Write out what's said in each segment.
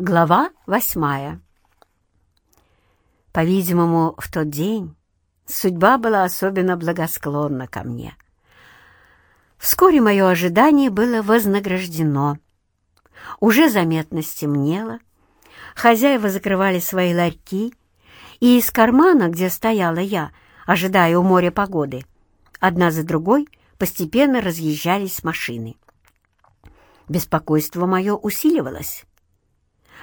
Глава восьмая По-видимому, в тот день судьба была особенно благосклонна ко мне. Вскоре мое ожидание было вознаграждено. Уже заметно стемнело, хозяева закрывали свои ларьки, и из кармана, где стояла я, ожидая у моря погоды, одна за другой постепенно разъезжались машины. Беспокойство мое усиливалось.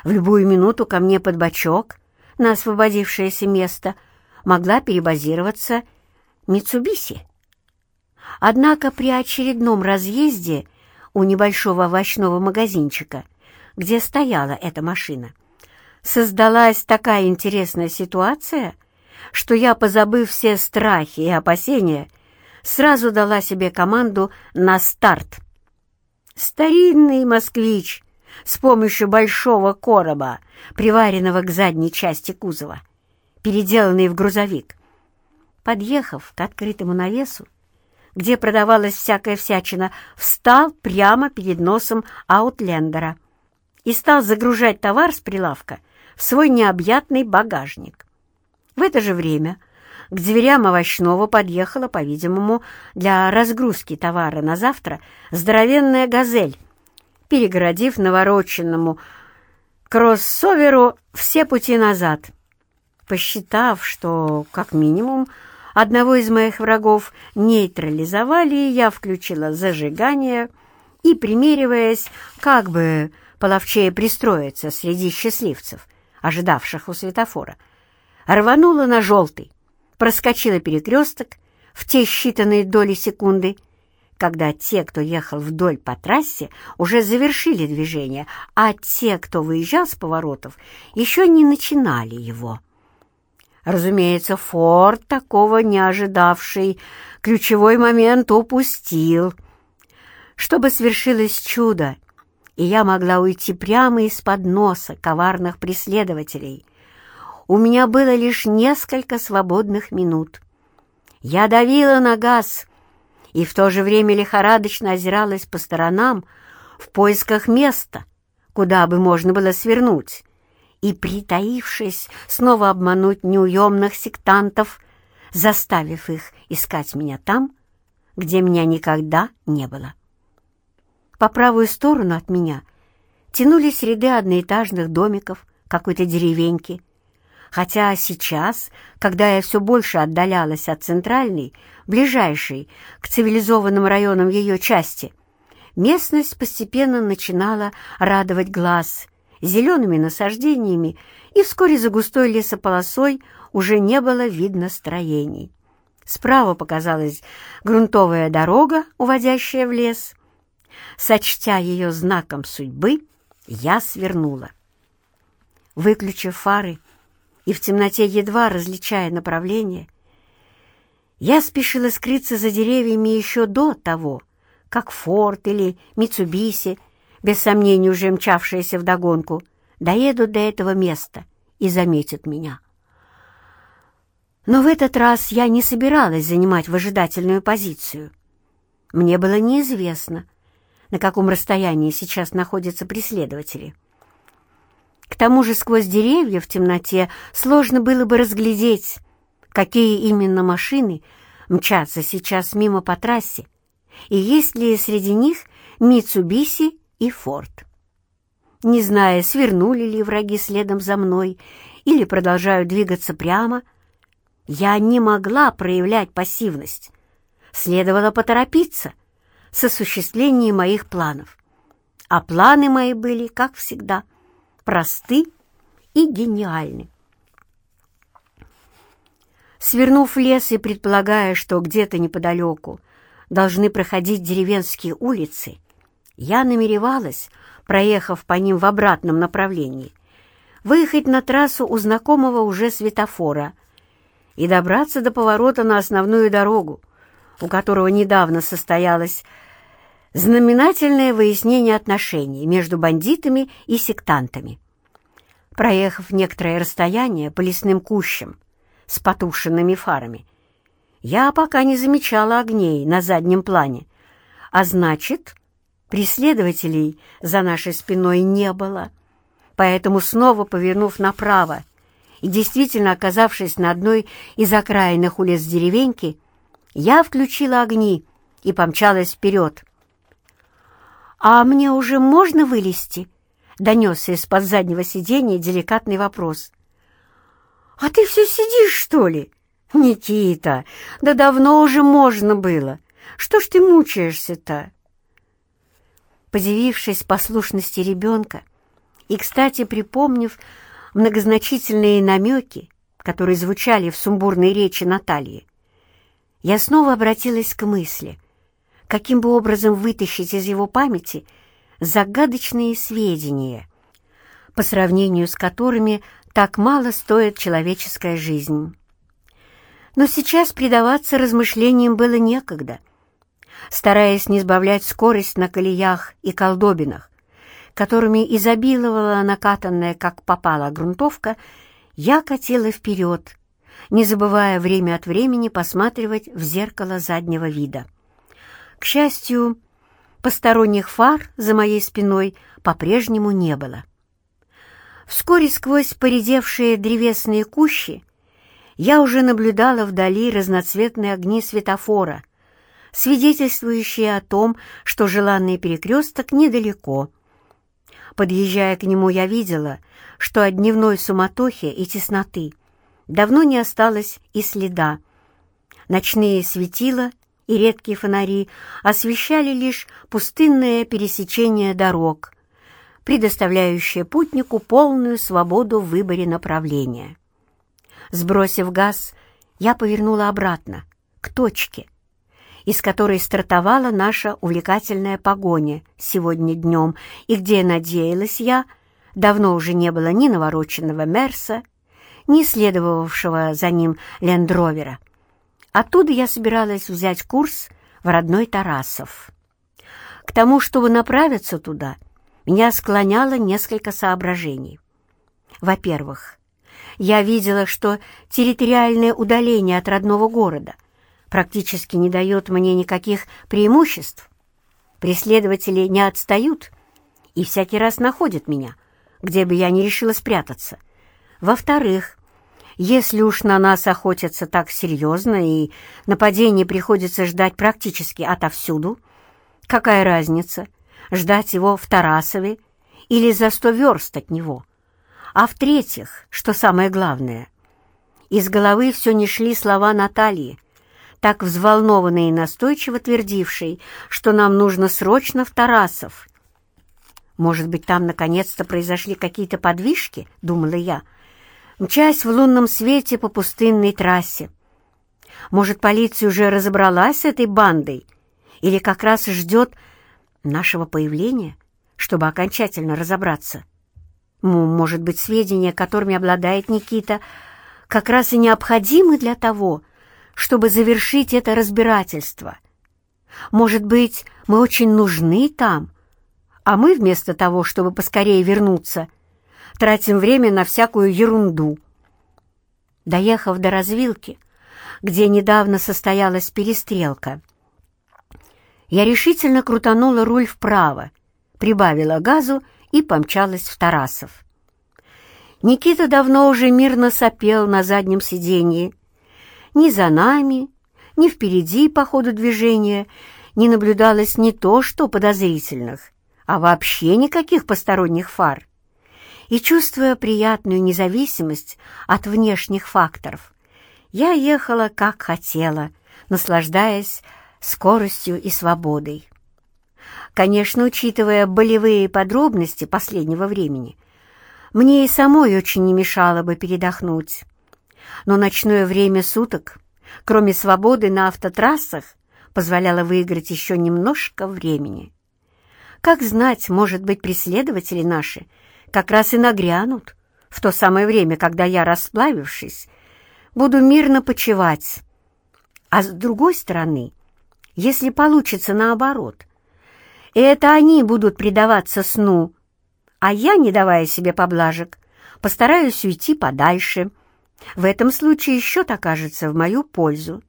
В любую минуту ко мне под бочок, на освободившееся место, могла перебазироваться Митсубиси. Однако при очередном разъезде у небольшого овощного магазинчика, где стояла эта машина, создалась такая интересная ситуация, что я, позабыв все страхи и опасения, сразу дала себе команду на старт. Старинный москвич с помощью большого короба, приваренного к задней части кузова, переделанный в грузовик. Подъехав к открытому навесу, где продавалась всякая всячина, встал прямо перед носом Аутлендера и стал загружать товар с прилавка в свой необъятный багажник. В это же время к дверям овощного подъехала, по-видимому, для разгрузки товара на завтра здоровенная «Газель», перегородив навороченному кроссоверу все пути назад. Посчитав, что, как минимум, одного из моих врагов нейтрализовали, я включила зажигание и, примериваясь, как бы половчее пристроиться среди счастливцев, ожидавших у светофора, рванула на желтый, проскочила перекресток в те считанные доли секунды когда те, кто ехал вдоль по трассе, уже завершили движение, а те, кто выезжал с поворотов, еще не начинали его. Разумеется, Форд, такого не ожидавший, ключевой момент упустил. Чтобы свершилось чудо, и я могла уйти прямо из-под носа коварных преследователей, у меня было лишь несколько свободных минут. Я давила на газ — и в то же время лихорадочно озиралась по сторонам в поисках места, куда бы можно было свернуть, и, притаившись, снова обмануть неуемных сектантов, заставив их искать меня там, где меня никогда не было. По правую сторону от меня тянулись ряды одноэтажных домиков какой-то деревеньки, хотя сейчас, когда я все больше отдалялась от центральной, ближайшей к цивилизованным районам ее части, местность постепенно начинала радовать глаз зелеными насаждениями, и вскоре за густой лесополосой уже не было видно строений. Справа показалась грунтовая дорога, уводящая в лес. Сочтя ее знаком судьбы, я свернула. Выключив фары, и в темноте едва различая направление, я спешила скрыться за деревьями еще до того, как Форд или Митсубиси, без сомнения уже мчавшиеся вдогонку, доедут до этого места и заметят меня. Но в этот раз я не собиралась занимать выжидательную позицию. Мне было неизвестно, на каком расстоянии сейчас находятся преследователи. К тому же сквозь деревья в темноте сложно было бы разглядеть, какие именно машины мчатся сейчас мимо по трассе, и есть ли среди них Митсубиси и Форд. Не зная, свернули ли враги следом за мной или продолжают двигаться прямо, я не могла проявлять пассивность. Следовало поторопиться с осуществлением моих планов. А планы мои были, как всегда — просты и гениальны. Свернув лес и предполагая, что где-то неподалеку должны проходить деревенские улицы, я намеревалась, проехав по ним в обратном направлении, выехать на трассу у знакомого уже светофора и добраться до поворота на основную дорогу, у которого недавно состоялось знаменательное выяснение отношений между бандитами и сектантами. Проехав некоторое расстояние по лесным кущам с потушенными фарами, я пока не замечала огней на заднем плане, а значит, преследователей за нашей спиной не было. Поэтому, снова повернув направо и действительно оказавшись на одной из окраинных улиц деревеньки, я включила огни и помчалась вперед. «А мне уже можно вылезти?» — донесся из-под заднего сиденья деликатный вопрос. «А ты все сидишь, что ли?» «Никита, да давно уже можно было. Что ж ты мучаешься-то?» Подивившись послушности ребенка и, кстати, припомнив многозначительные намеки, которые звучали в сумбурной речи Натальи, я снова обратилась к мысли, каким бы образом вытащить из его памяти загадочные сведения, по сравнению с которыми так мало стоит человеческая жизнь. Но сейчас предаваться размышлениям было некогда. Стараясь не сбавлять скорость на колеях и колдобинах, которыми изобиловала накатанная, как попала, грунтовка, я катила вперед, не забывая время от времени посматривать в зеркало заднего вида. К счастью, посторонних фар за моей спиной по-прежнему не было. Вскоре сквозь поредевшие древесные кущи я уже наблюдала вдали разноцветные огни светофора, свидетельствующие о том, что желанный перекресток недалеко. Подъезжая к нему, я видела, что от дневной суматохи и тесноты давно не осталось и следа. Ночные светила и редкие фонари освещали лишь пустынное пересечение дорог, предоставляющее путнику полную свободу в выборе направления. Сбросив газ, я повернула обратно, к точке, из которой стартовала наша увлекательная погоня сегодня днем, и где, надеялась я, давно уже не было ни навороченного Мерса, ни следовавшего за ним Лендровера. Оттуда я собиралась взять курс в родной Тарасов. К тому, чтобы направиться туда, меня склоняло несколько соображений. Во-первых, я видела, что территориальное удаление от родного города практически не дает мне никаких преимуществ. Преследователи не отстают и всякий раз находят меня, где бы я ни решила спрятаться. Во-вторых, если уж на нас охотятся так серьезно и нападение приходится ждать практически отовсюду, какая разница, ждать его в Тарасове или за сто верст от него? А в-третьих, что самое главное, из головы все не шли слова Натальи, так взволнованной и настойчиво твердившей, что нам нужно срочно в Тарасов. «Может быть, там наконец-то произошли какие-то подвижки?» — думала я, мчась в лунном свете по пустынной трассе. «Может, полиция уже разобралась с этой бандой или как раз ждет нашего появления, чтобы окончательно разобраться?» Может быть, сведения, которыми обладает Никита, как раз и необходимы для того, чтобы завершить это разбирательство. Может быть, мы очень нужны там, а мы вместо того, чтобы поскорее вернуться, тратим время на всякую ерунду. Доехав до развилки, где недавно состоялась перестрелка, я решительно крутанула руль вправо, прибавила газу и помчалась в Тарасов. Никита давно уже мирно сопел на заднем сиденье. Ни за нами, ни впереди по ходу движения не наблюдалось ни то, что подозрительных, а вообще никаких посторонних фар. И, чувствуя приятную независимость от внешних факторов, я ехала как хотела, наслаждаясь скоростью и свободой. Конечно, учитывая болевые подробности последнего времени, мне и самой очень не мешало бы передохнуть. Но ночное время суток, кроме свободы на автотрассах, позволяло выиграть еще немножко времени. Как знать, может быть, преследователи наши как раз и нагрянут в то самое время, когда я, расплавившись, буду мирно почевать. А с другой стороны, если получится наоборот — и это они будут предаваться сну, а я, не давая себе поблажек, постараюсь уйти подальше. В этом случае счет окажется в мою пользу.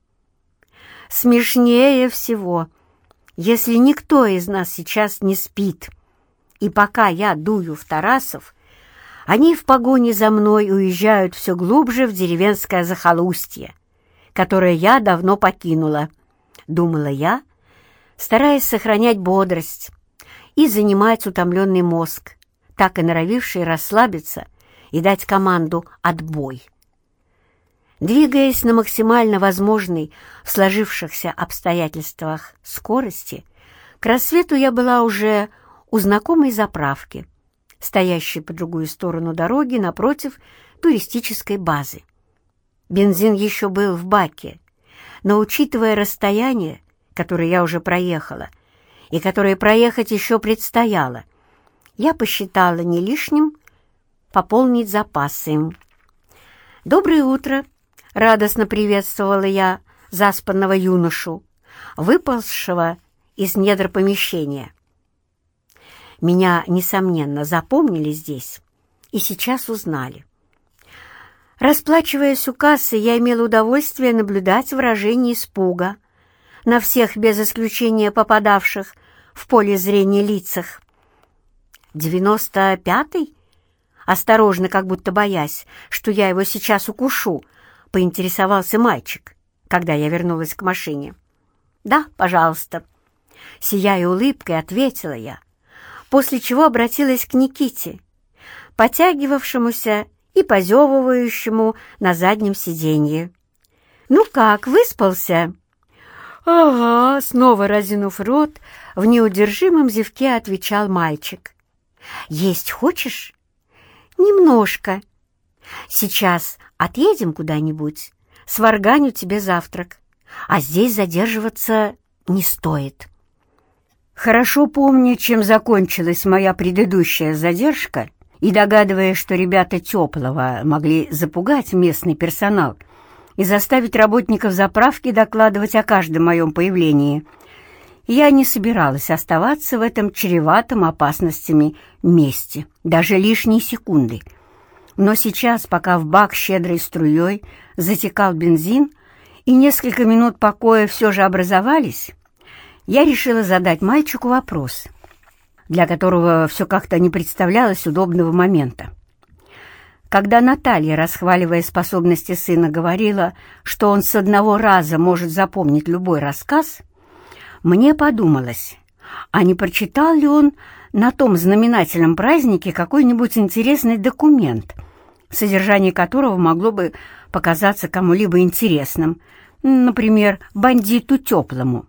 Смешнее всего, если никто из нас сейчас не спит, и пока я дую в Тарасов, Они в погоне за мной уезжают все глубже в деревенское захолустье, которое я давно покинула, думала я, стараясь сохранять бодрость и занимать утомленный мозг, так и норовивший расслабиться и дать команду «отбой». Двигаясь на максимально возможной в сложившихся обстоятельствах скорости, к рассвету я была уже у знакомой заправки, стоящей по другую сторону дороги напротив туристической базы. Бензин еще был в баке, но, учитывая расстояние, которое я уже проехала, и которое проехать еще предстояло, я посчитала не лишним пополнить запасы. «Доброе утро!» — радостно приветствовала я заспанного юношу, выползшего из недр помещения. Меня, несомненно, запомнили здесь и сейчас узнали. Расплачиваясь у кассы, я имела удовольствие наблюдать выражение испуга на всех без исключения попадавших в поле зрения лицах. «Девяносто пятый?» Осторожно, как будто боясь, что я его сейчас укушу, поинтересовался мальчик, когда я вернулась к машине. «Да, пожалуйста», Сияя улыбкой, ответила я, после чего обратилась к Никите, потягивавшемуся и позевывающему на заднем сиденье. «Ну как, выспался?» «Ага», — снова разинув рот, в неудержимом зевке отвечал мальчик. «Есть хочешь?» «Немножко. Сейчас отъедем куда-нибудь, сварганю тебе завтрак, а здесь задерживаться не стоит». Хорошо помню, чем закончилась моя предыдущая задержка, и догадываясь, что ребята Теплого могли запугать местный персонал и заставить работников заправки докладывать о каждом моем появлении, я не собиралась оставаться в этом чреватом опасностями месте, даже лишние секунды. Но сейчас, пока в бак щедрой струей затекал бензин, и несколько минут покоя все же образовались, я решила задать мальчику вопрос, для которого все как-то не представлялось удобного момента. Когда Наталья, расхваливая способности сына, говорила, что он с одного раза может запомнить любой рассказ, мне подумалось, а не прочитал ли он на том знаменательном празднике какой-нибудь интересный документ, содержание которого могло бы показаться кому-либо интересным, например, бандиту теплому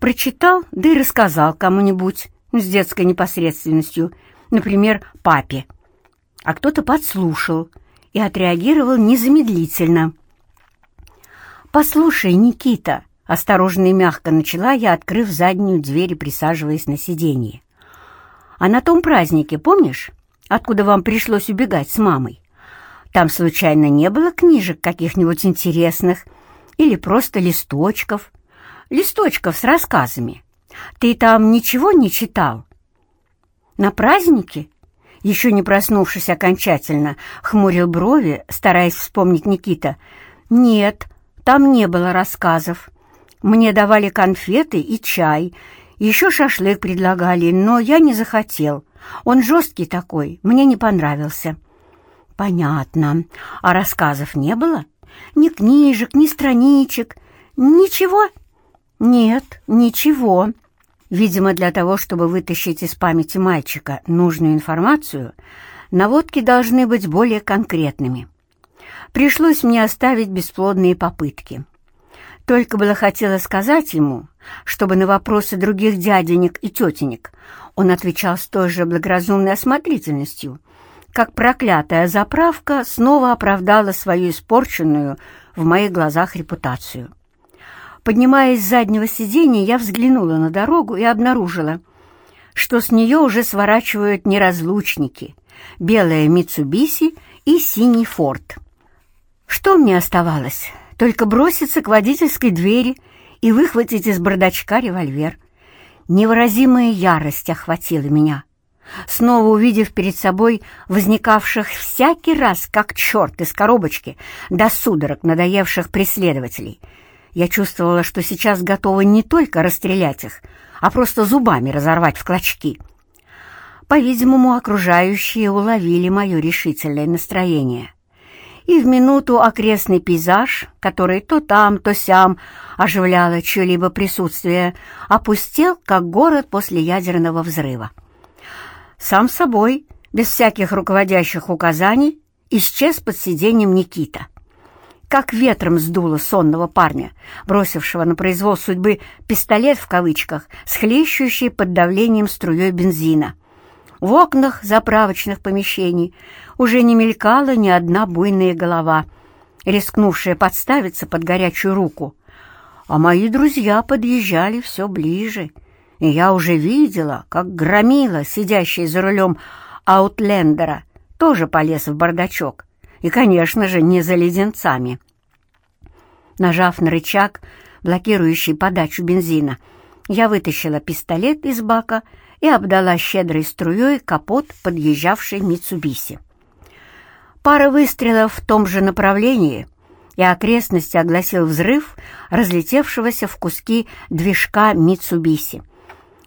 прочитал, да и рассказал кому-нибудь с детской непосредственностью, например, папе. А кто-то подслушал и отреагировал незамедлительно. «Послушай, Никита», — осторожно и мягко начала я, открыв заднюю дверь и присаживаясь на сиденье. «А на том празднике, помнишь, откуда вам пришлось убегать с мамой? Там случайно не было книжек каких-нибудь интересных или просто листочков, листочков с рассказами. Ты там ничего не читал?» «На празднике?» Еще не проснувшись окончательно, хмурил брови, стараясь вспомнить Никита. «Нет, там не было рассказов. Мне давали конфеты и чай, еще шашлык предлагали, но я не захотел. Он жесткий такой, мне не понравился». «Понятно. А рассказов не было? Ни книжек, ни страничек? Ничего?» «Нет, ничего». Видимо, для того, чтобы вытащить из памяти мальчика нужную информацию, наводки должны быть более конкретными. Пришлось мне оставить бесплодные попытки. Только было хотела сказать ему, чтобы на вопросы других дяденек и тетенек он отвечал с той же благоразумной осмотрительностью, как проклятая заправка снова оправдала свою испорченную в моих глазах репутацию. Поднимаясь с заднего сиденья, я взглянула на дорогу и обнаружила, что с нее уже сворачивают неразлучники — белая Митсубиси и синий Форд. Что мне оставалось? Только броситься к водительской двери и выхватить из бардачка револьвер. Невыразимая ярость охватила меня. Снова увидев перед собой возникавших всякий раз, как черт из коробочки, до судорог надоевших преследователей — я чувствовала, что сейчас готова не только расстрелять их, а просто зубами разорвать в клочки. По-видимому, окружающие уловили мое решительное настроение. И в минуту окрестный пейзаж, который то там, то сям оживляло чье-либо присутствие, опустел, как город после ядерного взрыва. Сам собой, без всяких руководящих указаний, исчез под сиденьем Никита. Как ветром сдуло сонного парня, бросившего на произвол судьбы «пистолет» в кавычках, схлещущий под давлением струей бензина. В окнах заправочных помещений уже не мелькала ни одна буйная голова, рискнувшая подставиться под горячую руку. А мои друзья подъезжали все ближе, и я уже видела, как громила, сидящий за рулем Аутлендера, тоже полез в бардачок, и, конечно же, не за леденцами. Нажав на рычаг, блокирующий подачу бензина, я вытащила пистолет из бака и обдала щедрой струей капот подъезжавшей Митсубиси. Пара выстрелов в том же направлении, и окрестности огласил взрыв разлетевшегося в куски движка Митсубиси.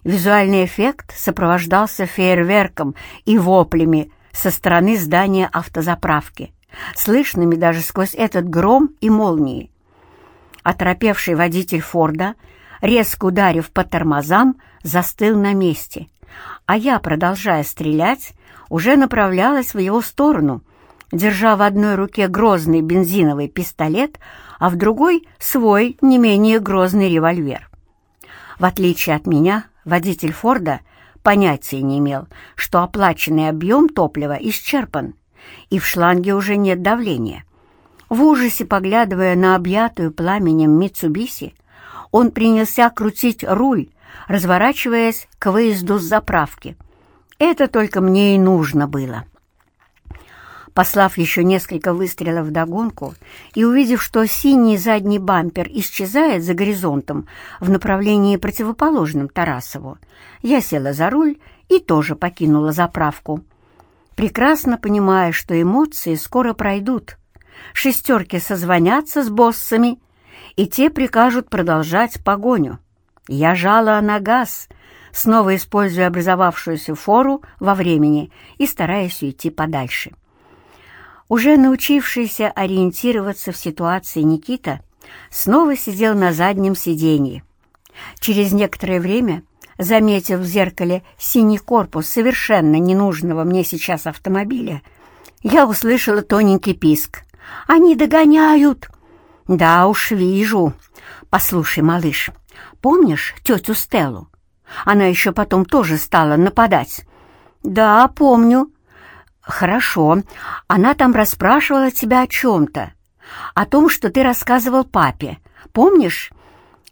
Визуальный эффект сопровождался фейерверком и воплями со стороны здания автозаправки, слышными даже сквозь этот гром и молнии. Оторопевший водитель Форда, резко ударив по тормозам, застыл на месте, а я, продолжая стрелять, уже направлялась в его сторону, держа в одной руке грозный бензиновый пистолет, а в другой — свой не менее грозный револьвер. В отличие от меня, водитель Форда понятия не имел, что оплаченный объем топлива исчерпан, и в шланге уже нет давления. В ужасе поглядывая на объятую пламенем Митсубиси, он принялся крутить руль, разворачиваясь к выезду с заправки. Это только мне и нужно было. Послав еще несколько выстрелов в догонку и увидев, что синий задний бампер исчезает за горизонтом в направлении противоположном Тарасову, я села за руль и тоже покинула заправку. Прекрасно понимая, что эмоции скоро пройдут. Шестерки созвонятся с боссами, и те прикажут продолжать погоню. Я жала на газ, снова используя образовавшуюся фору во времени и стараясь уйти подальше. Уже научившийся ориентироваться в ситуации Никита снова сидел на заднем сиденье. Через некоторое время, заметив в зеркале синий корпус совершенно ненужного мне сейчас автомобиля, я услышала тоненький писк. «Они догоняют!» «Да уж, вижу. Послушай, малыш, помнишь тетю Стеллу? Она еще потом тоже стала нападать». «Да, помню», «Хорошо. Она там расспрашивала тебя о чем-то. О том, что ты рассказывал папе. Помнишь?»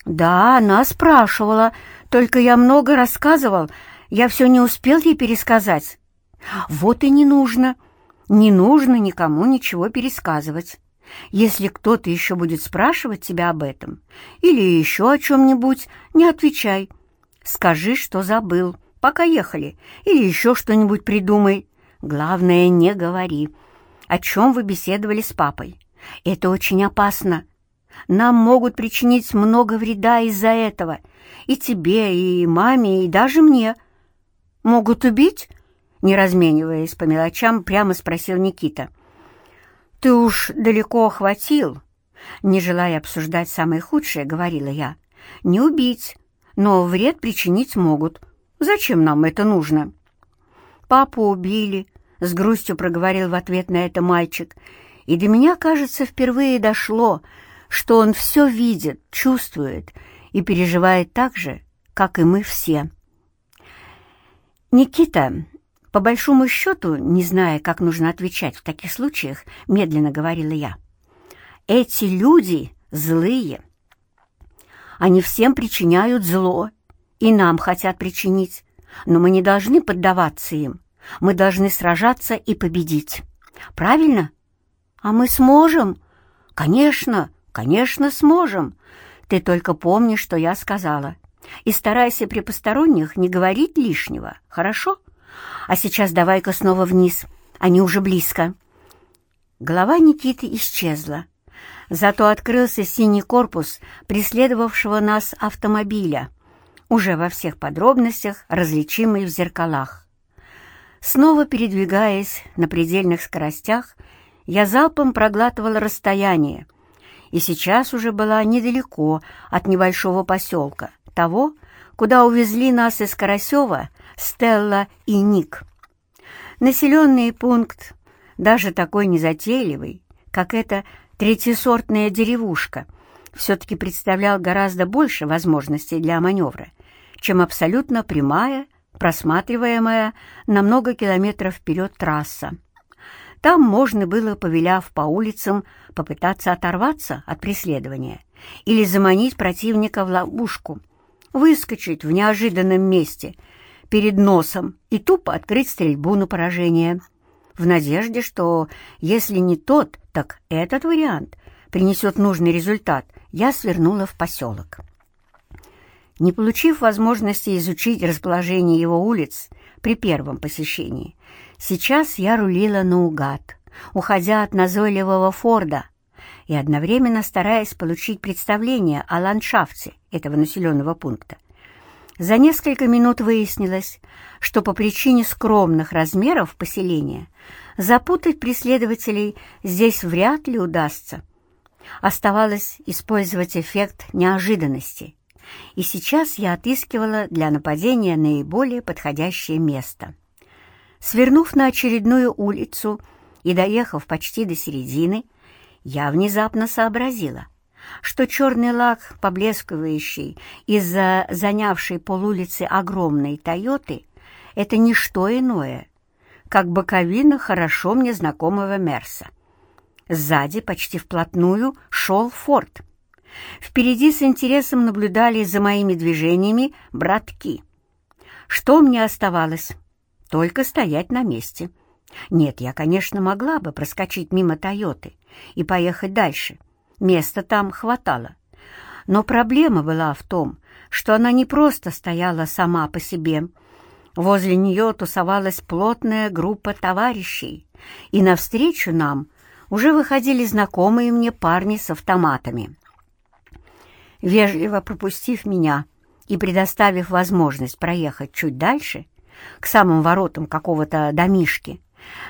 «Да, она спрашивала. Только я много рассказывал. Я все не успел ей пересказать». «Вот и не нужно. Не нужно никому ничего пересказывать. Если кто-то еще будет спрашивать тебя об этом или еще о чем-нибудь, не отвечай. Скажи, что забыл, пока ехали, или еще что-нибудь придумай. Главное, не говори, о чем вы беседовали с папой. Это очень опасно. Нам могут причинить много вреда из-за этого. И тебе, и маме, и даже мне. Могут убить? Не размениваясь по мелочам, прямо спросил Никита. Ты уж далеко охватил. Не желая обсуждать самое худшее, говорила я. Не убить, но вред причинить могут. Зачем нам это нужно? «Папу убили», — с грустью проговорил в ответ на это мальчик. И до меня, кажется, впервые дошло, что он все видит, чувствует и переживает так же, как и мы все. «Никита, по большому счету, не зная, как нужно отвечать в таких случаях, медленно говорила я, эти люди злые. Они всем причиняют зло и нам хотят причинить но мы не должны поддаваться им. Мы должны сражаться и победить. Правильно? А мы сможем? Конечно, конечно, сможем. Ты только помни, что я сказала. И старайся при посторонних не говорить лишнего, хорошо? А сейчас давай-ка снова вниз. Они уже близко. Голова Никиты исчезла. Зато открылся синий корпус преследовавшего нас автомобиля — уже во всех подробностях различимый в зеркалах. Снова передвигаясь на предельных скоростях, я залпом проглатывала расстояние, и сейчас уже была недалеко от небольшого поселка, того, куда увезли нас из Карасева Стелла и Ник. Населенный пункт, даже такой незатейливый, как эта третьесортная деревушка, все-таки представлял гораздо больше возможностей для маневра, чем абсолютно прямая, просматриваемая на много километров вперед трасса. Там можно было, повеляв по улицам, попытаться оторваться от преследования или заманить противника в ловушку, выскочить в неожиданном месте перед носом и тупо открыть стрельбу на поражение, в надежде, что если не тот, так этот вариант принесет нужный результат, я свернула в поселок. Не получив возможности изучить расположение его улиц при первом посещении, сейчас я рулила наугад, уходя от назойливого Форда и одновременно стараясь получить представление о ландшафте этого населенного пункта. За несколько минут выяснилось, что по причине скромных размеров поселения запутать преследователей здесь вряд ли удастся. Оставалось использовать эффект неожиданности, и сейчас я отыскивала для нападения наиболее подходящее место. Свернув на очередную улицу и доехав почти до середины, я внезапно сообразила, что черный лак, поблескивающий из-за занявшей полулицы огромной «Тойоты», это не что иное, как боковина хорошо мне знакомого Мерса. Сзади, почти вплотную, шел Форд. Впереди с интересом наблюдали за моими движениями братки. Что мне оставалось? Только стоять на месте. Нет, я, конечно, могла бы проскочить мимо «Тойоты» и поехать дальше. Места там хватало. Но проблема была в том, что она не просто стояла сама по себе. Возле нее тусовалась плотная группа товарищей, и навстречу нам уже выходили знакомые мне парни с автоматами. Вежливо пропустив меня и предоставив возможность проехать чуть дальше, к самым воротам какого-то домишки,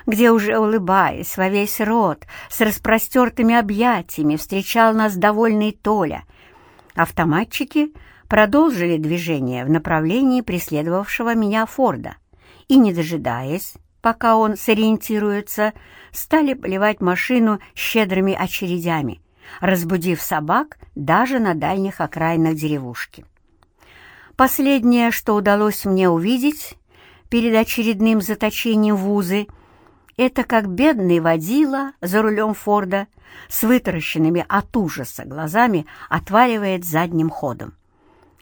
где уже, улыбаясь во весь рот, с распростертыми объятиями встречал нас довольный Толя, автоматчики продолжили движение в направлении преследовавшего меня Форда и, не дожидаясь, пока он сориентируется, стали поливать машину щедрыми очередями, разбудив собак даже на дальних окраинах деревушки. Последнее, что удалось мне увидеть перед очередным заточением в узы, это как бедный водила за рулем Форда с вытаращенными от ужаса глазами отваливает задним ходом.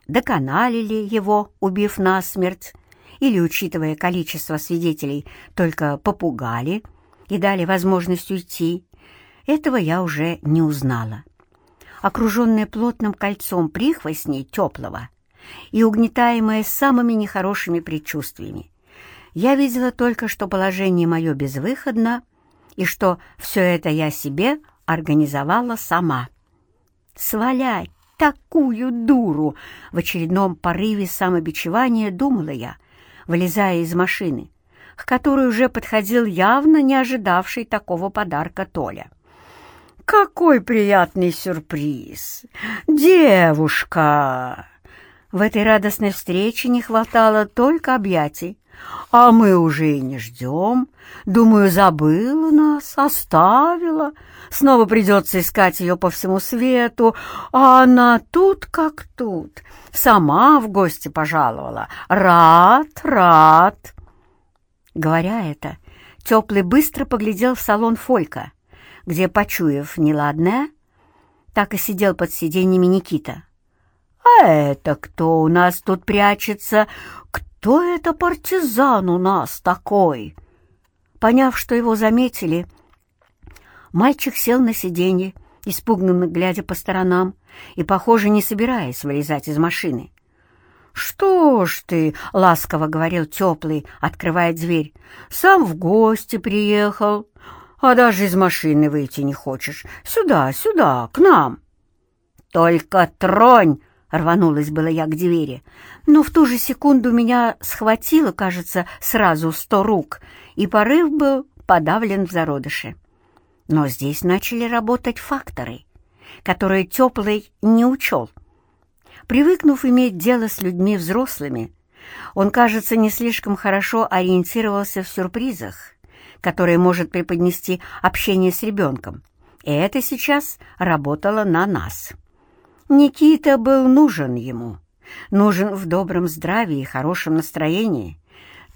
Доконалили его, убив насмерть, или, учитывая количество свидетелей, только попугали и дали возможность уйти, этого я уже не узнала. Окруженная плотным кольцом прихвостней теплого и угнетаемая самыми нехорошими предчувствиями, я видела только, что положение мое безвыходно и что все это я себе организовала сама. «Свалять такую дуру!» — в очередном порыве самобичевания думала я, вылезая из машины, к которой уже подходил явно не ожидавший такого подарка Толя. «Какой приятный сюрприз! Девушка!» В этой радостной встрече не хватало только объятий, а мы уже и не ждем. Думаю, забыла нас, оставила. Снова придется искать ее по всему свету, а она тут как тут. Сама в гости пожаловала. Рад, рад. Говоря это, Теплый быстро поглядел в салон Фолька, где, почуяв неладное, так и сидел под сиденьями Никита. «А это кто у нас тут прячется? Кто это партизан у нас такой?» Поняв, что его заметили, мальчик сел на сиденье, испуганно глядя по сторонам и, похоже, не собираясь вылезать из машины. «Что ж ты?» — ласково говорил теплый, открывая дверь. «Сам в гости приехал, а даже из машины выйти не хочешь. Сюда, сюда, к нам!» «Только тронь!» Рванулась было я к двери, но в ту же секунду меня схватило, кажется, сразу сто рук, и порыв был подавлен в зародыше. Но здесь начали работать факторы, которые Теплый не учел. Привыкнув иметь дело с людьми взрослыми, он, кажется, не слишком хорошо ориентировался в сюрпризах, которые может преподнести общение с ребенком, и это сейчас работало на нас. Никита был нужен ему, нужен в добром здравии и хорошем настроении.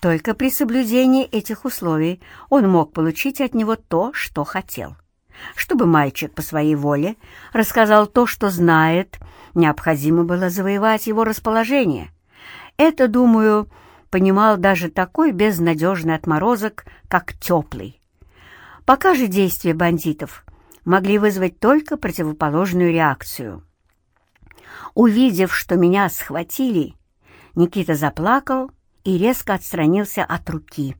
Только при соблюдении этих условий он мог получить от него то, что хотел. Чтобы мальчик по своей воле рассказал то, что знает, необходимо было завоевать его расположение. Это, думаю, понимал даже такой безнадежный отморозок, как Теплый. Пока же действия бандитов могли вызвать только противоположную реакцию — Увидев, что меня схватили, Никита заплакал и резко отстранился от руки,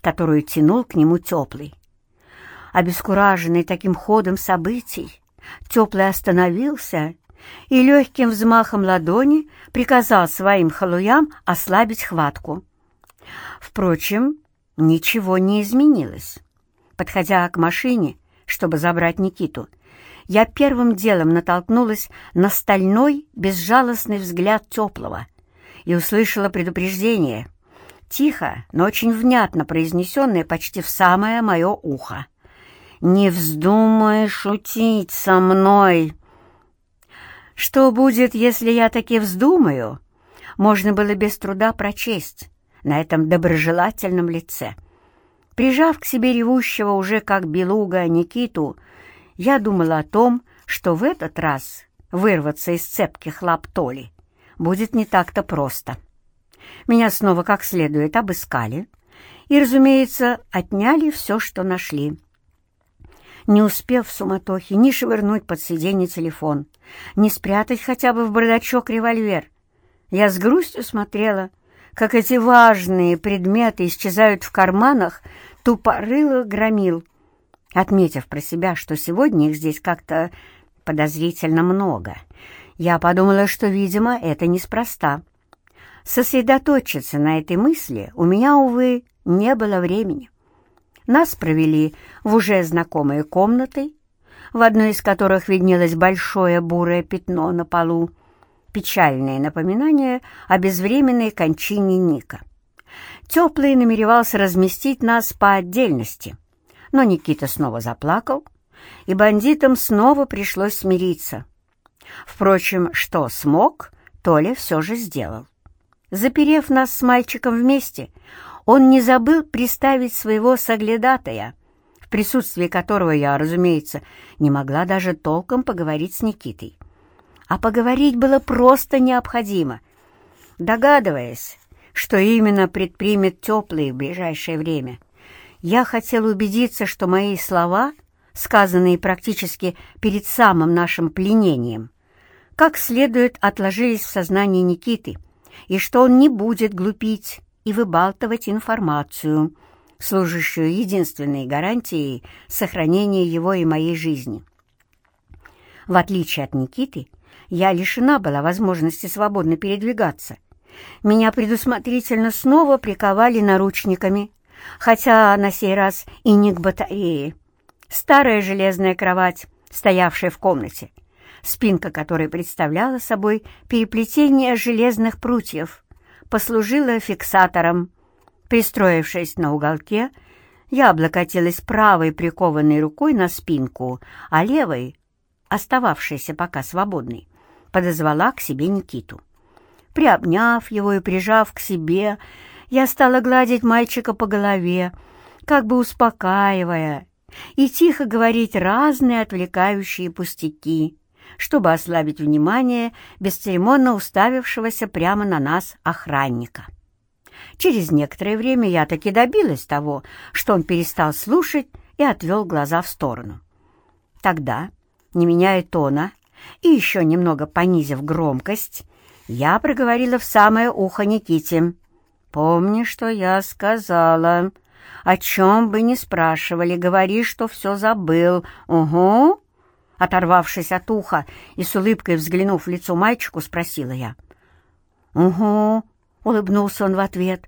которую тянул к нему теплый. Обескураженный таким ходом событий, теплый остановился и легким взмахом ладони приказал своим халуям ослабить хватку. Впрочем, ничего не изменилось. Подходя к машине, чтобы забрать Никиту, я первым делом натолкнулась на стальной, безжалостный взгляд теплого и услышала предупреждение, тихо, но очень внятно произнесенное почти в самое мое ухо. «Не вздумай шутить со мной!» Что будет, если я таки вздумаю, можно было без труда прочесть на этом доброжелательном лице. Прижав к себе ревущего уже как белуга Никиту, я думала о том, что в этот раз вырваться из цепких лап Толи будет не так-то просто. Меня снова как следует обыскали и, разумеется, отняли все, что нашли. Не успев в суматохе ни швырнуть под сиденье телефон, ни спрятать хотя бы в бардачок револьвер, я с грустью смотрела, как эти важные предметы исчезают в карманах тупорылых громил, Отметив про себя, что сегодня их здесь как-то подозрительно много, я подумала, что, видимо, это неспроста. Сосредоточиться на этой мысли у меня, увы, не было времени. Нас провели в уже знакомые комнаты, в одной из которых виднелось большое бурое пятно на полу, печальное напоминание о безвременной кончине Ника. Теплый намеревался разместить нас по отдельности — но Никита снова заплакал, и бандитам снова пришлось смириться. Впрочем, что смог, Толя все же сделал. Заперев нас с мальчиком вместе, он не забыл приставить своего соглядатая, в присутствии которого я, разумеется, не могла даже толком поговорить с Никитой. А поговорить было просто необходимо. Догадываясь, что именно предпримет теплые в ближайшее время — я хотел убедиться, что мои слова, сказанные практически перед самым нашим пленением, как следует отложились в сознании Никиты, и что он не будет глупить и выбалтывать информацию, служащую единственной гарантией сохранения его и моей жизни. В отличие от Никиты, я лишена была возможности свободно передвигаться. Меня предусмотрительно снова приковали наручниками, хотя на сей раз и не к батарее. Старая железная кровать, стоявшая в комнате, спинка которой представляла собой переплетение железных прутьев, послужила фиксатором. Пристроившись на уголке, я облокотилась правой прикованной рукой на спинку, а левой, остававшейся пока свободной, подозвала к себе Никиту. Приобняв его и прижав к себе, я стала гладить мальчика по голове, как бы успокаивая, и тихо говорить разные отвлекающие пустяки, чтобы ослабить внимание бесцеремонно уставившегося прямо на нас охранника. Через некоторое время я таки добилась того, что он перестал слушать и отвел глаза в сторону. Тогда, не меняя тона и еще немного понизив громкость, я проговорила в самое ухо Никите. «Помни, что я сказала. О чем бы ни спрашивали, говори, что все забыл. Угу. Оторвавшись от уха и с улыбкой взглянув в лицо мальчику, спросила я. «Угу», — улыбнулся он в ответ.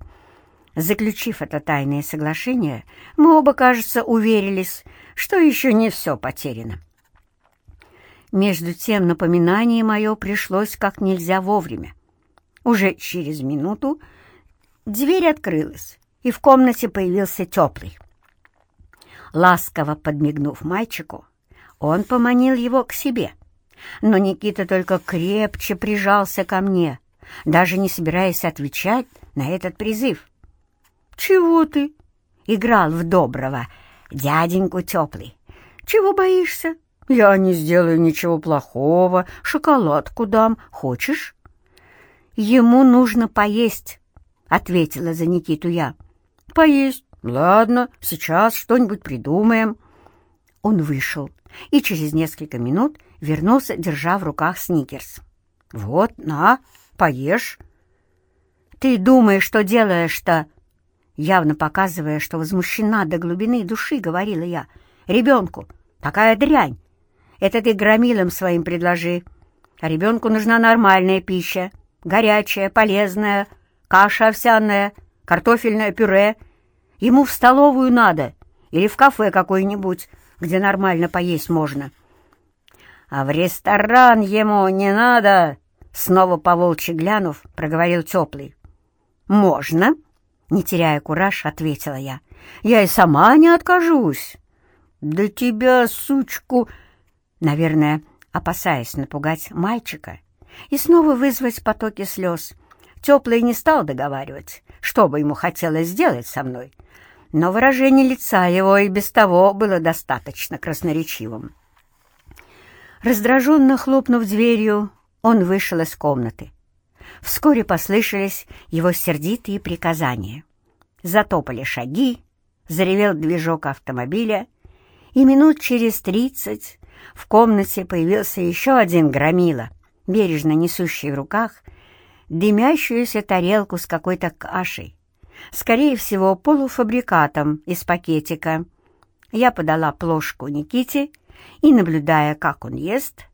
Заключив это тайное соглашение, мы оба, кажется, уверились, что еще не все потеряно. Между тем напоминание мое пришлось как нельзя вовремя. Уже через минуту дверь открылась, и в комнате появился теплый. Ласково подмигнув мальчику, он поманил его к себе, но Никита только крепче прижался ко мне, даже не собираясь отвечать на этот призыв. «Чего ты?» — играл в доброго, дяденьку теплый. «Чего боишься? Я не сделаю ничего плохого, шоколадку дам. Хочешь?» «Ему нужно поесть», — ответила за Никиту я. «Поесть? Ладно, сейчас что-нибудь придумаем». Он вышел и через несколько минут вернулся, держа в руках сникерс. «Вот, на, поешь». «Ты думаешь, что делаешь-то?» Явно показывая, что возмущена до глубины души, говорила я. «Ребенку, такая дрянь! Это ты громилам своим предложи. А ребенку нужна нормальная пища, горячая, полезная, каша овсяная, картофельное пюре. Ему в столовую надо или в кафе какой-нибудь, где нормально поесть можно. А в ресторан ему не надо, снова по волчьи глянув, проговорил теплый. Можно, не теряя кураж, ответила я. Я и сама не откажусь. Да тебя, сучку, наверное, опасаясь напугать мальчика и снова вызвать потоки слез, Теплый не стал договаривать, что бы ему хотелось сделать со мной, но выражение лица его и без того было достаточно красноречивым. Раздраженно хлопнув дверью, он вышел из комнаты. Вскоре послышались его сердитые приказания. Затопали шаги, заревел движок автомобиля, и минут через тридцать в комнате появился еще один громила, бережно несущий в руках дымящуюся тарелку с какой-то кашей, скорее всего, полуфабрикатом из пакетика. Я подала плошку Никите и, наблюдая, как он ест,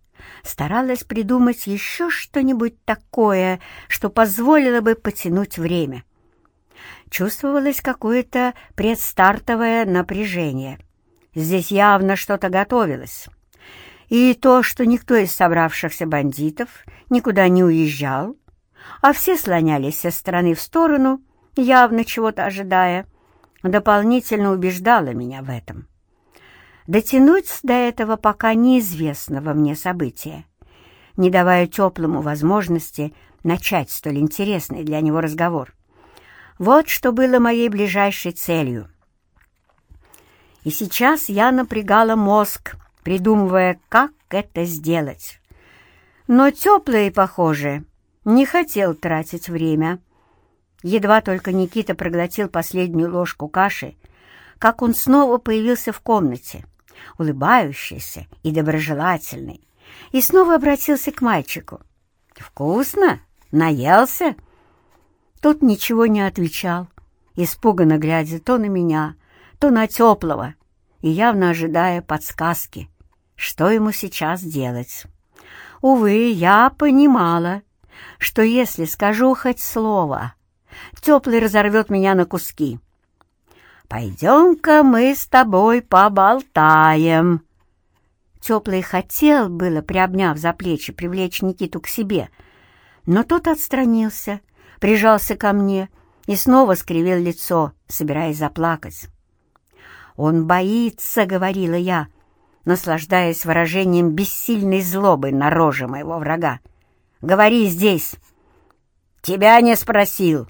старалась придумать еще что-нибудь такое, что позволило бы потянуть время. Чувствовалось какое-то предстартовое напряжение. Здесь явно что-то готовилось. И то, что никто из собравшихся бандитов никуда не уезжал, а все слонялись со стороны в сторону, явно чего-то ожидая, дополнительно убеждала меня в этом. Дотянуть до этого пока неизвестного мне события, не давая теплому возможности начать столь интересный для него разговор. Вот что было моей ближайшей целью. И сейчас я напрягала мозг, придумывая, как это сделать. Но теплые, похоже, не хотел тратить время. Едва только Никита проглотил последнюю ложку каши, как он снова появился в комнате, улыбающийся и доброжелательный, и снова обратился к мальчику. «Вкусно? Наелся?» Тот ничего не отвечал, испуганно глядя то на меня, то на теплого, и явно ожидая подсказки, что ему сейчас делать. Увы, я понимала, что если скажу хоть слово, теплый разорвет меня на куски. «Пойдем-ка мы с тобой поболтаем». Теплый хотел было, приобняв за плечи, привлечь Никиту к себе, но тот отстранился, прижался ко мне и снова скривил лицо, собираясь заплакать. «Он боится», — говорила я, наслаждаясь выражением бессильной злобы на роже моего врага. Говори здесь. Тебя не спросил.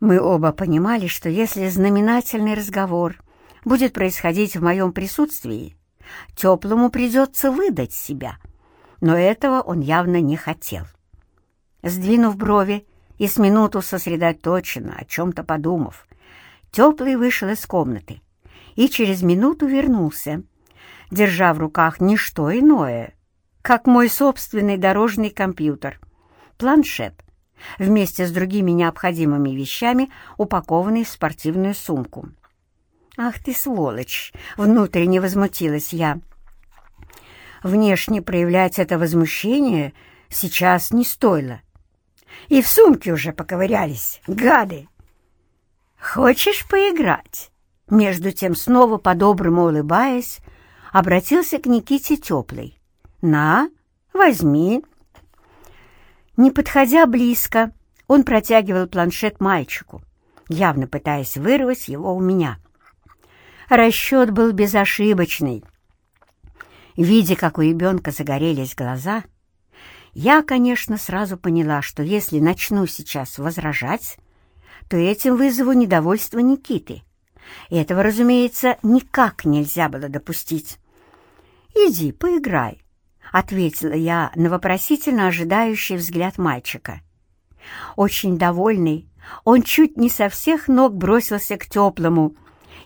Мы оба понимали, что если знаменательный разговор будет происходить в моем присутствии, теплому придется выдать себя. Но этого он явно не хотел. Сдвинув брови и с минуту сосредоточенно, о чем-то подумав, Теплый вышел из комнаты и через минуту вернулся, держа в руках не что иное, как мой собственный дорожный компьютер, планшет, вместе с другими необходимыми вещами, упакованный в спортивную сумку. «Ах ты, сволочь!» — внутренне возмутилась я. внешне проявлять это возмущение сейчас не стоило. И в сумке уже поковырялись, гады. «Хочешь поиграть?» Между тем, снова по-доброму улыбаясь, обратился к Никите Теплый. «На, возьми». Не подходя близко, он протягивал планшет мальчику, явно пытаясь вырвать его у меня. Расчет был безошибочный. Видя, как у ребенка загорелись глаза, я, конечно, сразу поняла, что если начну сейчас возражать, то этим вызову недовольство Никиты. Этого, разумеется, никак нельзя было допустить. «Иди, поиграй», — ответила я на вопросительно ожидающий взгляд мальчика. Очень довольный, он чуть не со всех ног бросился к теплому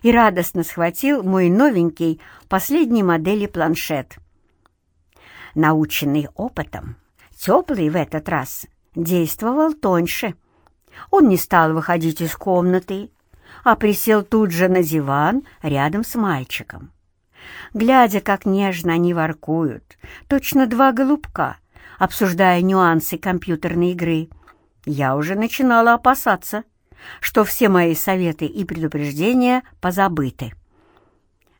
и радостно схватил мой новенький последней модели планшет. Наученный опытом, теплый в этот раз действовал тоньше. Он не стал выходить из комнаты, а присел тут же на диван рядом с мальчиком. Глядя, как нежно они воркуют, точно два голубка, обсуждая нюансы компьютерной игры, я уже начинала опасаться, что все мои советы и предупреждения позабыты.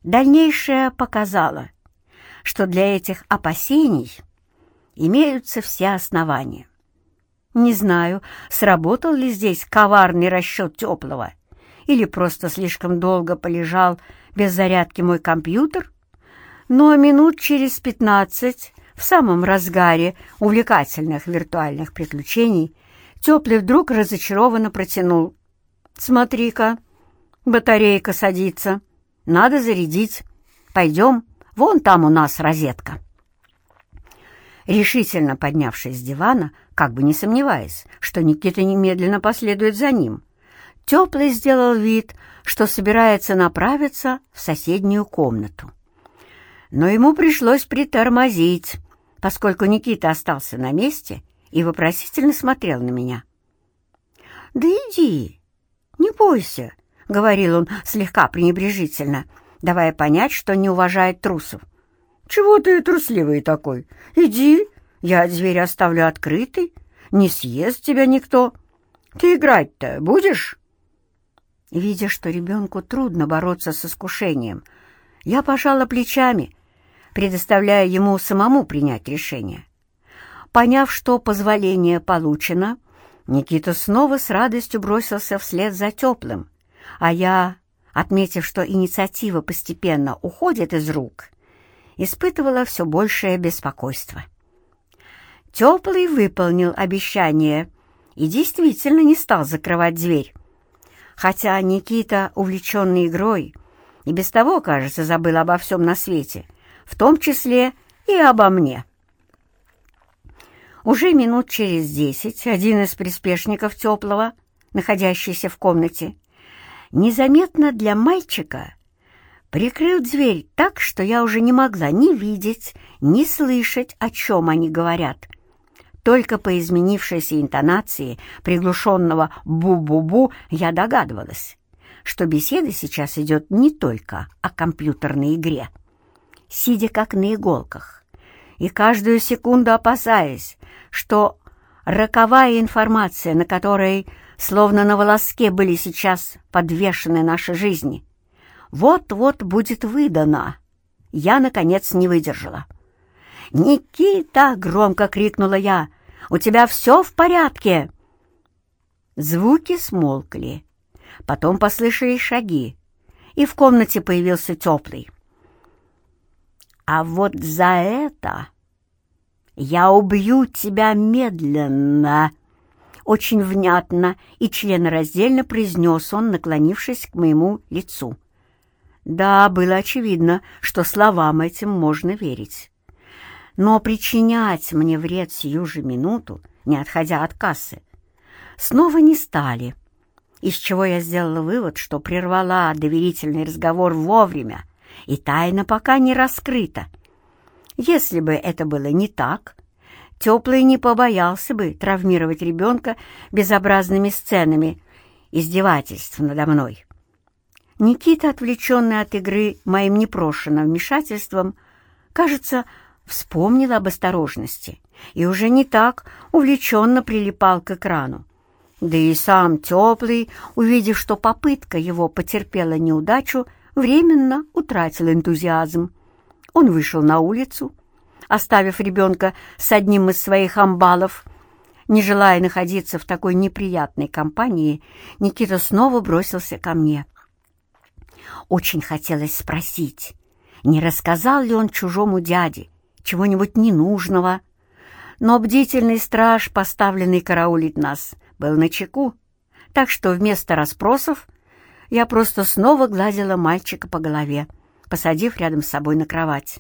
Дальнейшее показало, что для этих опасений имеются все основания. Не знаю, сработал ли здесь коварный расчет теплого, или просто слишком долго полежал без зарядки мой компьютер, но минут через пятнадцать в самом разгаре увлекательных виртуальных приключений Теплый вдруг разочарованно протянул. «Смотри-ка, батарейка садится. Надо зарядить. Пойдем, вон там у нас розетка». Решительно поднявшись с дивана, как бы не сомневаясь, что Никита немедленно последует за ним, Теплый сделал вид, что собирается направиться в соседнюю комнату. Но ему пришлось притормозить, поскольку Никита остался на месте и вопросительно смотрел на меня. «Да иди, не бойся», — говорил он слегка пренебрежительно, давая понять, что не уважает трусов. «Чего ты трусливый такой? Иди, я дверь оставлю открытой, не съест тебя никто. Ты играть-то будешь?» Видя, что ребенку трудно бороться с искушением, я пожала плечами, предоставляя ему самому принять решение. Поняв, что позволение получено, Никита снова с радостью бросился вслед за теплым, а я, отметив, что инициатива постепенно уходит из рук, испытывала все большее беспокойство. Теплый выполнил обещание и действительно не стал закрывать дверь, хотя Никита, увлеченный игрой, и без того, кажется, забыл обо всем на свете, в том числе и обо мне. Уже минут через десять один из приспешников Теплого, находящийся в комнате, незаметно для мальчика прикрыл дверь так, что я уже не могла ни видеть, ни слышать, о чем они говорят. Только по изменившейся интонации приглушенного «бу-бу-бу» я догадывалась, что беседа сейчас идет не только о компьютерной игре. Сидя как на иголках и каждую секунду опасаясь, что роковая информация, на которой словно на волоске были сейчас подвешены наши жизни, вот-вот будет выдана. Я, наконец, не выдержала. «Никита!» — громко крикнула я. «У тебя все в порядке?» Звуки смолкли. Потом послышались шаги, и в комнате появился теплый. «А вот за это я убью тебя медленно!» Очень внятно и членораздельно произнес он, наклонившись к моему лицу. Да, было очевидно, что словам этим можно верить. Но причинять мне вред сию же минуту, не отходя от кассы, снова не стали, из чего я сделала вывод, что прервала доверительный разговор вовремя, и тайна пока не раскрыта. Если бы это было не так, Теплый не побоялся бы травмировать ребенка безобразными сценами издевательств надо мной. Никита, отвлеченный от игры моим непрошенным вмешательством, кажется, вспомнил об осторожности и уже не так увлеченно прилипал к экрану. Да и сам теплый, увидев, что попытка его потерпела неудачу, временно утратил энтузиазм. Он вышел на улицу, оставив ребенка с одним из своих амбалов. Не желая находиться в такой неприятной компании, Никита снова бросился ко мне. Очень хотелось спросить, не рассказал ли он чужому дяде чего-нибудь ненужного, но бдительный страж, поставленный караулить нас, был на чеку, так что вместо расспросов я просто снова гладила мальчика по голове, посадив рядом с собой на кровать.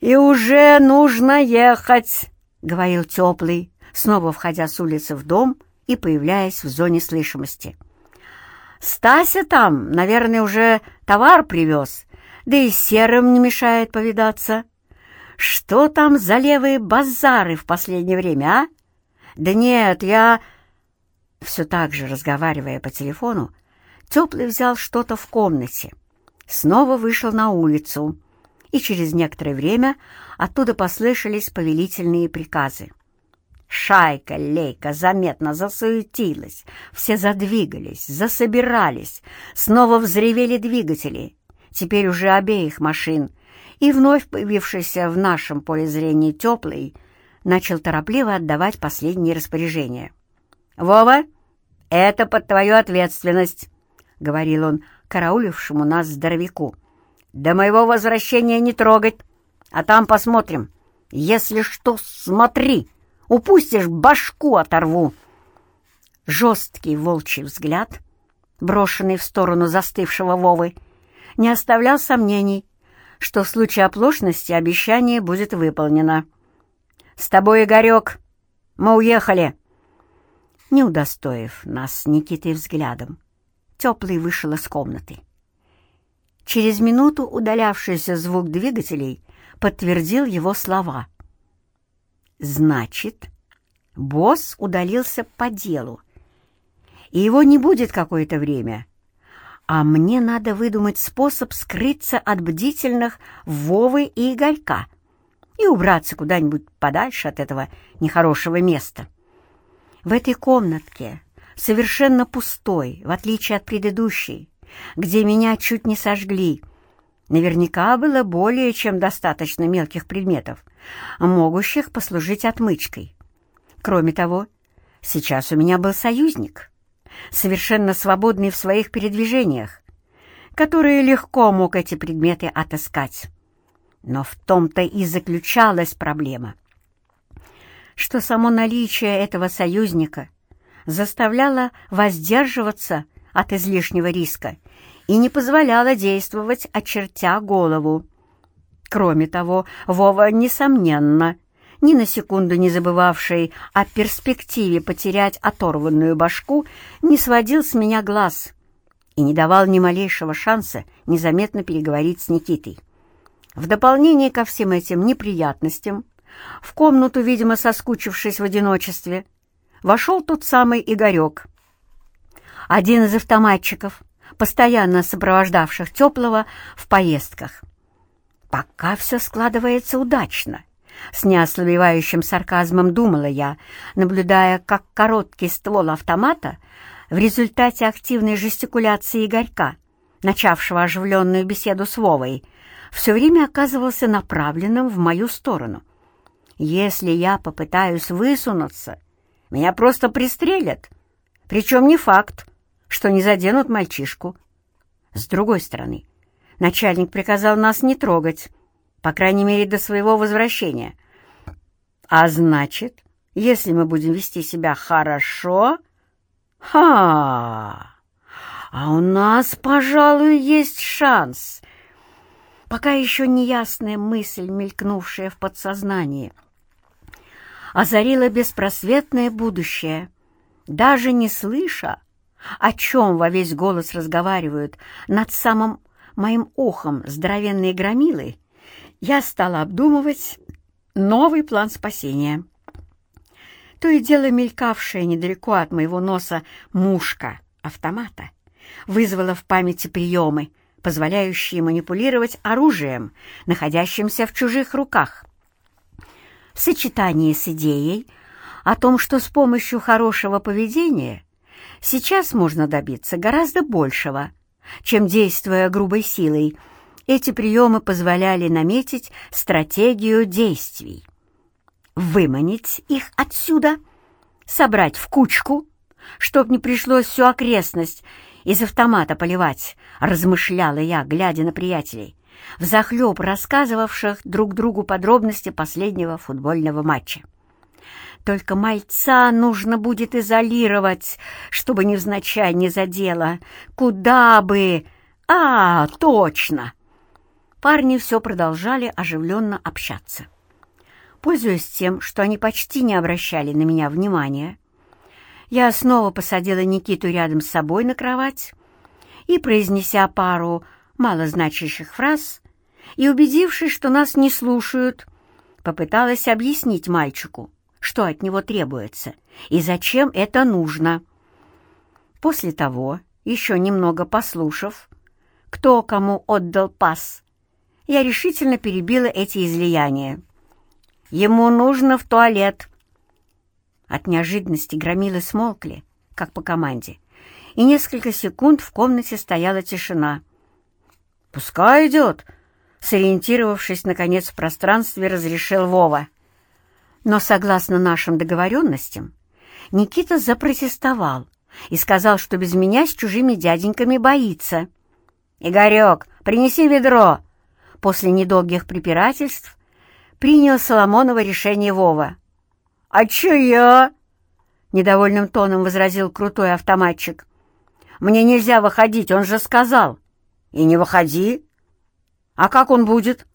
«И уже нужно ехать», — говорил теплый, снова входя с улицы в дом и появляясь в зоне слышимости. «Стася там, наверное, уже товар привез, да и серым не мешает повидаться. Что там за левые базары в последнее время, а? Да нет, я...» Все так же, разговаривая по телефону, Теплый взял что-то в комнате, снова вышел на улицу, и через некоторое время оттуда послышались повелительные приказы. Шайка, лейка заметно засуетилась, все задвигались, засобирались, снова взревели двигатели, теперь уже обеих машин, и вновь появившийся в нашем поле зрения теплый начал торопливо отдавать последние распоряжения. «Вова, это под твою ответственность», — говорил он караулившему нас здоровяку. До моего возвращения не трогать, а там посмотрим. Если что, смотри, упустишь, башку оторву. Жесткий волчий взгляд, брошенный в сторону застывшего Вовы, не оставлял сомнений, что в случае оплошности обещание будет выполнено. «С тобой, Игорек, мы уехали!» Не удостоив нас Никитой взглядом, Теплый вышел из комнаты. Через минуту удалявшийся звук двигателей подтвердил его слова. «Значит, босс удалился по делу, и его не будет какое-то время, а мне надо выдумать способ скрыться от бдительных Вовы и Игорька и убраться куда-нибудь подальше от этого нехорошего места. В этой комнатке, совершенно пустой, в отличие от предыдущей, где меня чуть не сожгли. Наверняка было более чем достаточно мелких предметов, могущих послужить отмычкой. Кроме того, сейчас у меня был союзник, совершенно свободный в своих передвижениях, который легко мог эти предметы отыскать. Но в том-то и заключалась проблема, что само наличие этого союзника заставляло воздерживаться от излишнего риска и не позволяла действовать, очертя голову. Кроме того, Вова, несомненно, ни на секунду не забывавший о перспективе потерять оторванную башку, не сводил с меня глаз и не давал ни малейшего шанса незаметно переговорить с Никитой. В дополнение ко всем этим неприятностям, в комнату, видимо, соскучившись в одиночестве, вошел тот самый Игорек — один из автоматчиков, постоянно сопровождавших Теплого в поездках. «Пока все складывается удачно», — с неослабевающим сарказмом думала я, наблюдая, как короткий ствол автомата в результате активной жестикуляции Игорька, начавшего оживленную беседу с Вовой, все время оказывался направленным в мою сторону. Если я попытаюсь высунуться, меня просто пристрелят. Причем не факт, что не заденут мальчишку. С другой стороны, начальник приказал нас не трогать, по крайней мере, до своего возвращения. А значит, если мы будем вести себя хорошо... Ха! А у нас, пожалуй, есть шанс. Пока еще неясная мысль, мелькнувшая в подсознании, озарила беспросветное будущее, даже не слыша, о чем во весь голос разговаривают над самым моим ухом здоровенные громилы, я стала обдумывать новый план спасения. То и дело мелькавшая недалеко от моего носа мушка автомата вызвала в памяти приемы, позволяющие манипулировать оружием, находящимся в чужих руках. В сочетании с идеей о том, что с помощью хорошего поведения сейчас можно добиться гораздо большего, чем действуя грубой силой, эти приемы позволяли наметить стратегию действий. Выманить их отсюда, собрать в кучку, чтоб не пришлось всю окрестность из автомата поливать, размышляла я, глядя на приятелей, взахлеб рассказывавших друг другу подробности последнего футбольного матча. Только мальца нужно будет изолировать, чтобы невзначай не задело. Куда бы... А, точно! Парни все продолжали оживленно общаться. Пользуясь тем, что они почти не обращали на меня внимания, я снова посадила Никиту рядом с собой на кровать и, произнеся пару малозначащих фраз и убедившись, что нас не слушают, попыталась объяснить мальчику, что от него требуется и зачем это нужно. После того, еще немного послушав, кто кому отдал пас, я решительно перебила эти излияния. «Ему нужно в туалет». От неожиданности громилы смолкли, как по команде, и несколько секунд в комнате стояла тишина. «Пускай идет», — сориентировавшись, наконец, в пространстве, разрешил Вова. Но, согласно нашим договоренностям, Никита запротестовал и сказал, что без меня с чужими дяденьками боится. «Игорек, принеси ведро!» После недолгих препирательств принял Соломонова решение Вова. «А чё я?» — недовольным тоном возразил крутой автоматчик. «Мне нельзя выходить, он же сказал». «И не выходи». «А как он будет?»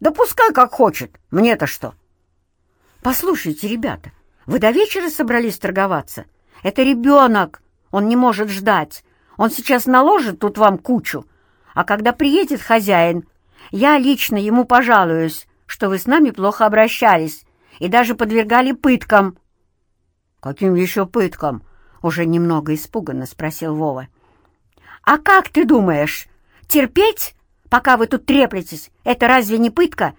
«Да пускай как хочет, мне-то что?» «Послушайте, ребята, вы до вечера собрались торговаться? Это ребенок, он не может ждать. Он сейчас наложит тут вам кучу, а когда приедет хозяин, я лично ему пожалуюсь, что вы с нами плохо обращались и даже подвергали пыткам». «Каким еще пыткам?» — уже немного испуганно спросил Вова. «А как ты думаешь, терпеть, пока вы тут треплетесь, это разве не пытка?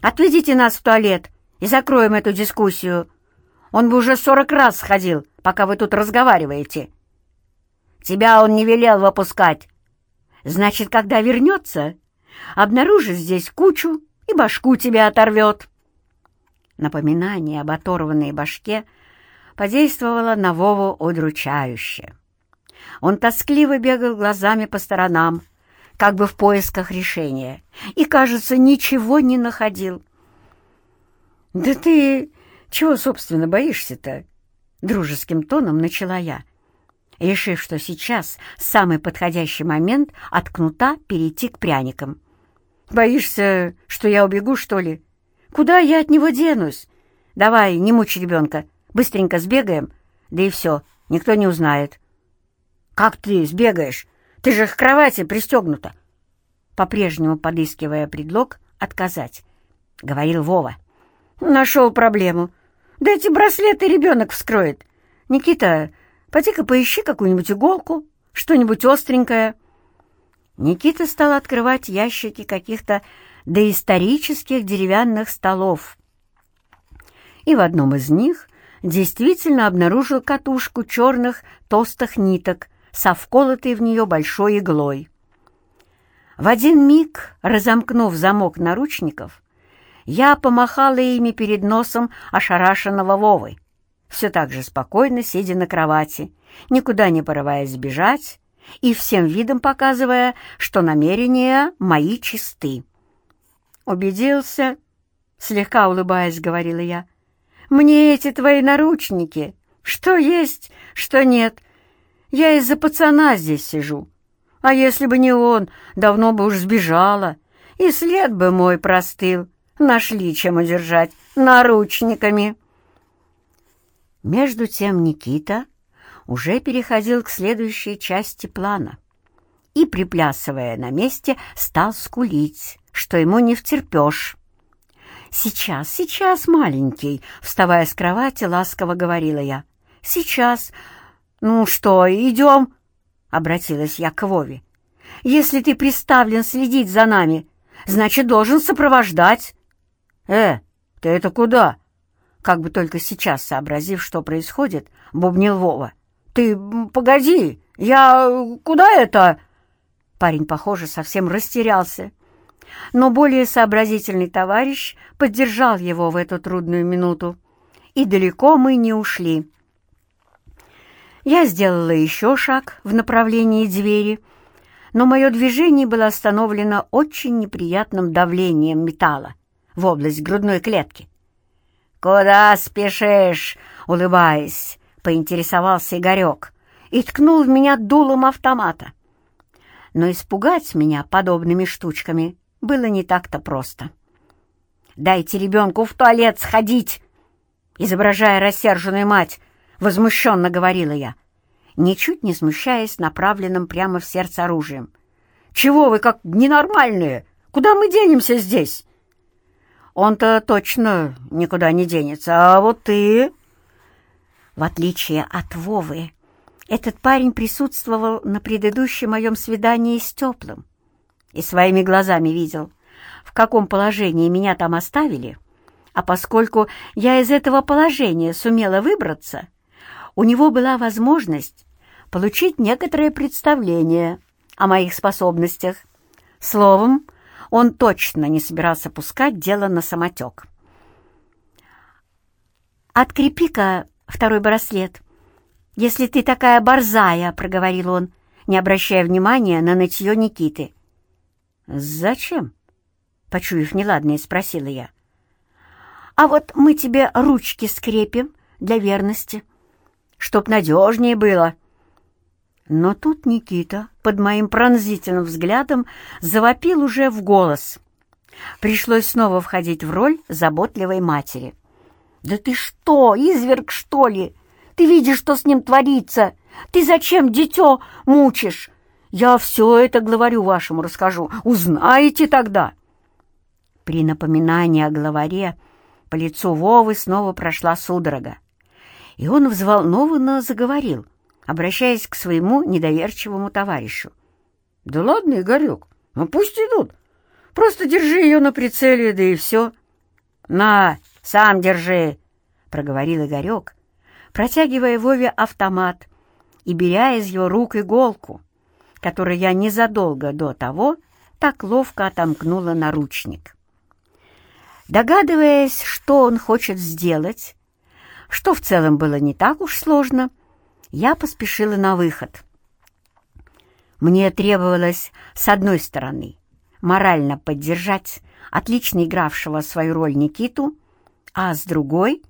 Отведите нас в туалет и закроем эту дискуссию. Он бы уже сорок раз сходил, пока вы тут разговариваете». «Тебя он не велел выпускать. Значит, когда вернется, обнаружит здесь кучу и башку тебе оторвет». Напоминание об оторванной башке подействовало на Вову удручающе. Он тоскливо бегал глазами по сторонам, как бы в поисках решения, и, кажется, ничего не находил. «Да ты чего, собственно, боишься-то?» — дружеским тоном начала я, решив, что сейчас самый подходящий момент от кнута перейти к пряникам. «Боишься, что я убегу, что ли? Куда я от него денусь? Давай, не мучь ребенка, быстренько сбегаем, да и все, никто не узнает». «Как ты сбегаешь? Ты же к кровати пристегнута!» По-прежнему подыскивая предлог отказать, — говорил Вова. «Нашел проблему. Да эти браслеты ребенок вскроет. Никита, поди-ка поищи какую-нибудь иголку, что-нибудь остренькое». Никита стал открывать ящики каких-то доисторических деревянных столов. И в одном из них действительно обнаружил катушку черных толстых ниток со вколотой в нее большой иглой. В один миг, разомкнув замок наручников, я помахала ими перед носом ошарашенного Вовы, все так же спокойно сидя на кровати, никуда не порываясь сбежать, и всем видом показывая, что намерения мои чисты. «Убедился?» — слегка улыбаясь, говорила я. «Мне эти твои наручники, что есть, что нет. Я из-за пацана здесь сижу. А если бы не он, давно бы уж сбежала, и след бы мой простыл. Нашли чем удержать наручниками». Между тем Никита уже переходил к следующей части плана и, приплясывая на месте, стал скулить, что ему не втерпешь. «Сейчас, сейчас, маленький!» — вставая с кровати, ласково говорила я. «Сейчас! Ну что, идем?» — обратилась я к Вове. Если ты приставлен следить за нами, значит, должен сопровождать». «Э, ты это куда?» Как бы только сейчас сообразив, что происходит, бубнил Вова. «Ты погоди! Я... куда это?» Парень, похоже, совсем растерялся. Но более сообразительный товарищ поддержал его в эту трудную минуту. И далеко мы не ушли. Я сделала еще шаг в направлении двери, но мое движение было остановлено очень неприятным давлением металла в область грудной клетки. «Куда спешишь?» — улыбаясь, поинтересовался Игорек и ткнул в меня дулом автомата. Но испугать меня подобными штучками было не так-то просто. «Дайте ребенку в туалет сходить!» Изображая рассерженную мать, возмущенно говорила я, ничуть не смущаясь направленным прямо в сердце оружием. «Чего вы как ненормальные? Куда мы денемся здесь?» «Он-то точно никуда не денется, а вот ты...» В отличие от Вовы, этот парень присутствовал на предыдущем моем свидании с Теплым и своими глазами видел, в каком положении меня там оставили, а поскольку я из этого положения сумела выбраться, у него была возможность получить некоторое представление о моих способностях. Словом, он точно не собирался пускать дело на самотек. «Открепи-ка второй браслет», «Если ты такая борзая», — проговорил он, не обращая внимания на нытье Никиты. «Зачем?» — почуяв неладное, спросила я. «А вот мы тебе ручки скрепим для верности, чтоб надежнее было». Но тут Никита под моим пронзительным взглядом завопил уже в голос. Пришлось снова входить в роль заботливой матери. «Да ты что, изверг, что ли?» Ты видишь, что с ним творится? Ты зачем дитё мучишь? Я все это главарю вашему расскажу. Узнаете тогда!» При напоминании о главаре по лицу Вовы снова прошла судорога, и он взволнованно заговорил, обращаясь к своему недоверчивому товарищу. «Да ладно, Игорек, ну пусть идут. Просто держи ее на прицеле, да и все». «На, сам держи», — проговорил Игорек, протягивая Вове автомат и беря из его рук иголку, которую я незадолго до того так ловко отомкнула наручник. Догадываясь, что он хочет сделать, что в целом было не так уж сложно, я поспешила на выход. Мне требовалось, с одной стороны, морально поддержать отлично игравшего свою роль Никиту, а с другой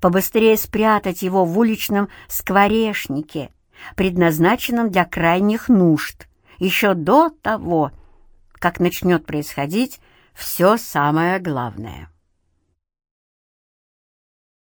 побыстрее спрятать его в уличном скворечнике, предназначенном для крайних нужд, еще до того, как начнет происходить все самое главное.